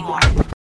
anymore.